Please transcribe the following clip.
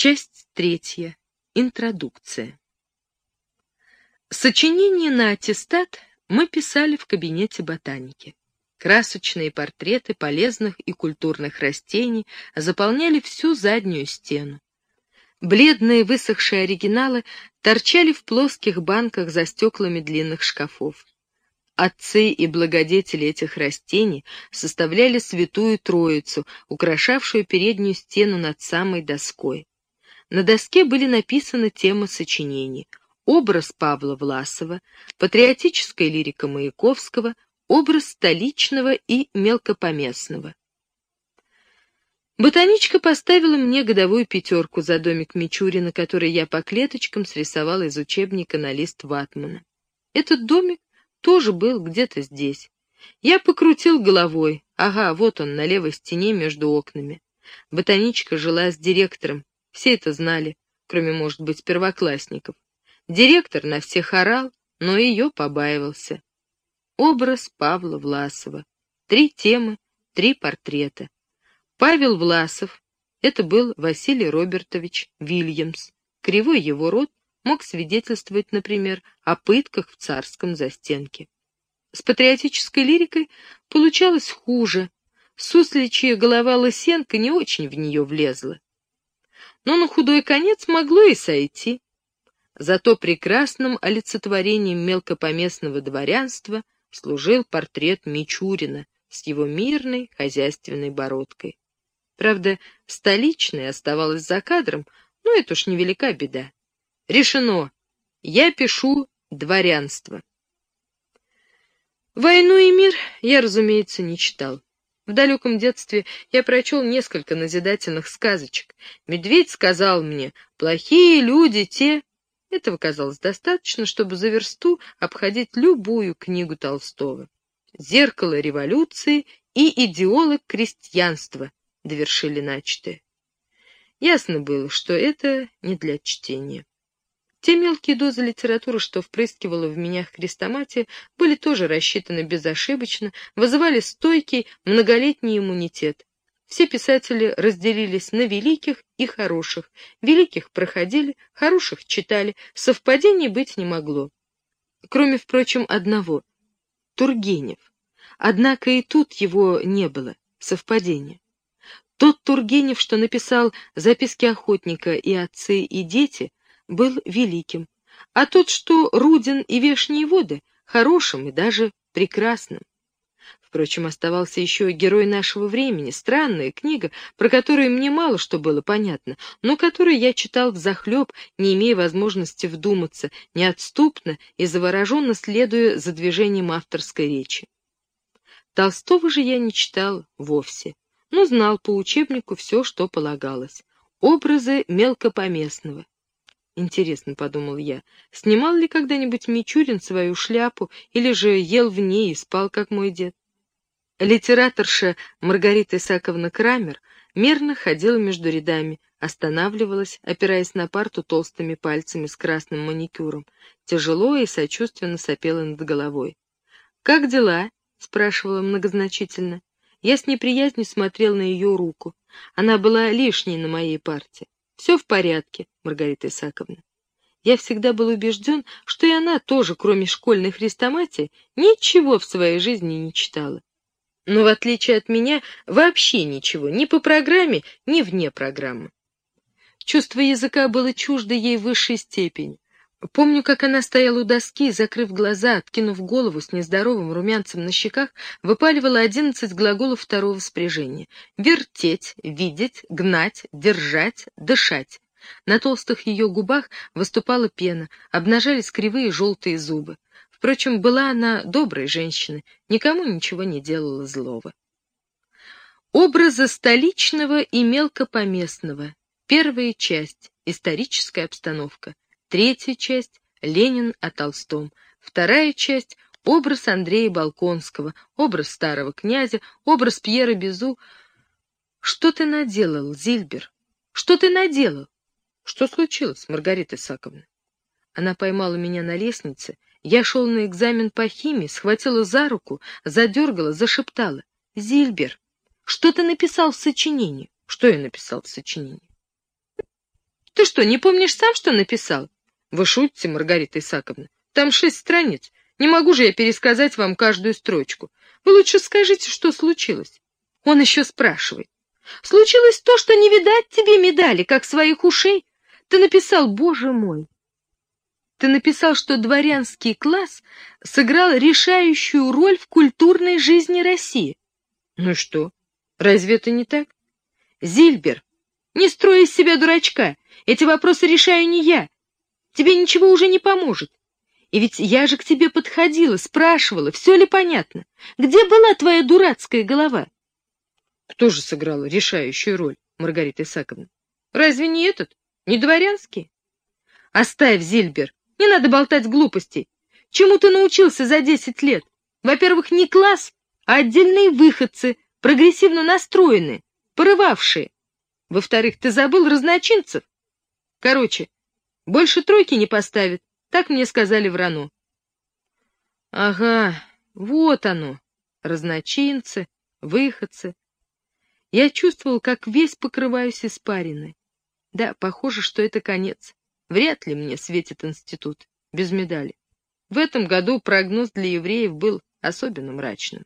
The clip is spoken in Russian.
Часть третья. Интродукция. Сочинение на аттестат мы писали в кабинете ботаники. Красочные портреты полезных и культурных растений заполняли всю заднюю стену. Бледные высохшие оригиналы торчали в плоских банках за стеклами длинных шкафов. Отцы и благодетели этих растений составляли святую троицу, украшавшую переднюю стену над самой доской. На доске были написаны темы сочинений «Образ Павла Власова», «Патриотическая лирика Маяковского», «Образ столичного и мелкопоместного». Ботаничка поставила мне годовую пятерку за домик Мичурина, который я по клеточкам срисовала из учебника на лист ватмана. Этот домик тоже был где-то здесь. Я покрутил головой. Ага, вот он, на левой стене между окнами. Ботаничка жила с директором. Все это знали, кроме, может быть, первоклассников. Директор на всех орал, но ее побаивался. Образ Павла Власова. Три темы, три портрета. Павел Власов — это был Василий Робертович Вильямс. Кривой его рот мог свидетельствовать, например, о пытках в царском застенке. С патриотической лирикой получалось хуже. Сусличья голова Лысенко не очень в нее влезла. Но на худой конец могло и сойти. Зато прекрасным олицетворением мелкопоместного дворянства служил портрет Мичурина с его мирной хозяйственной бородкой. Правда, столичная оставалась за кадром, но это уж невелика беда. Решено. Я пишу дворянство. «Войну и мир» я, разумеется, не читал. В далеком детстве я прочел несколько назидательных сказочек. Медведь сказал мне, плохие люди те... Этого казалось достаточно, чтобы за версту обходить любую книгу Толстого. «Зеркало революции» и «Идеолог крестьянства» довершили начатое. Ясно было, что это не для чтения. Те мелкие дозы литературы, что впрыскивала в меня хрестоматия, были тоже рассчитаны безошибочно, вызывали стойкий многолетний иммунитет. Все писатели разделились на великих и хороших. Великих проходили, хороших читали, совпадений быть не могло. Кроме, впрочем, одного — Тургенев. Однако и тут его не было, совпадения. Тот Тургенев, что написал «Записки охотника» и «Отцы и дети», был великим, а тот, что Рудин и Вешние воды, хорошим и даже прекрасным. Впрочем, оставался еще герой нашего времени, странная книга, про которую мне мало что было понятно, но которую я читал взахлеб, не имея возможности вдуматься, неотступно и завороженно следуя за движением авторской речи. Толстого же я не читал вовсе, но знал по учебнику все, что полагалось. Образы мелкопоместного, Интересно, — подумал я, — снимал ли когда-нибудь Мичурин свою шляпу или же ел в ней и спал, как мой дед? Литераторша Маргарита Исаковна Крамер мерно ходила между рядами, останавливалась, опираясь на парту толстыми пальцами с красным маникюром, тяжело и сочувственно сопела над головой. «Как дела?» — спрашивала многозначительно. Я с неприязнью смотрел на ее руку. Она была лишней на моей парте. Все в порядке, Маргарита Исаковна. Я всегда был убежден, что и она тоже, кроме школьной хрестоматии, ничего в своей жизни не читала. Но, в отличие от меня, вообще ничего, ни по программе, ни вне программы. Чувство языка было чуждо ей в высшей степени. Помню, как она стояла у доски, закрыв глаза, откинув голову с нездоровым румянцем на щеках, выпаливала одиннадцать глаголов второго спряжения. Вертеть, видеть, гнать, держать, дышать. На толстых ее губах выступала пена, обнажались кривые желтые зубы. Впрочем, была она доброй женщиной, никому ничего не делала злого. Образы столичного и мелкопоместного. Первая часть. Историческая обстановка. Третья часть — Ленин о Толстом. Вторая часть — образ Андрея Балконского, образ старого князя, образ Пьера Безу. Что ты наделал, Зильбер? Что ты наделал? Что случилось, Маргарита Исаковна? Она поймала меня на лестнице. Я шел на экзамен по химии, схватила за руку, задергала, зашептала. «Зильбер, что ты написал в сочинении?» «Что я написал в сочинении?» Ты что, не помнишь сам, что написал? Вы шутите, Маргарита Исаковна? Там шесть страниц. Не могу же я пересказать вам каждую строчку. Вы лучше скажите, что случилось. Он еще спрашивает. Случилось то, что не видать тебе медали, как своих ушей. Ты написал, боже мой. Ты написал, что дворянский класс сыграл решающую роль в культурной жизни России. Ну что, разве это не так? Зильбер, не строй из себя дурачка. Эти вопросы решаю не я. Тебе ничего уже не поможет. И ведь я же к тебе подходила, спрашивала, все ли понятно. Где была твоя дурацкая голова? Кто же сыграл решающую роль, Маргарита Исаковна? Разве не этот? Не дворянский? Оставь, Зильбер, не надо болтать глупостей. Чему ты научился за десять лет? Во-первых, не класс, а отдельные выходцы, прогрессивно настроенные, порывавшие. Во-вторых, ты забыл разночинцев? Короче, больше тройки не поставит, так мне сказали в Рану. Ага, вот оно, разночинцы, выходцы. Я чувствовал, как весь покрываюсь испариной. Да, похоже, что это конец. Вряд ли мне светит институт без медали. В этом году прогноз для евреев был особенно мрачным.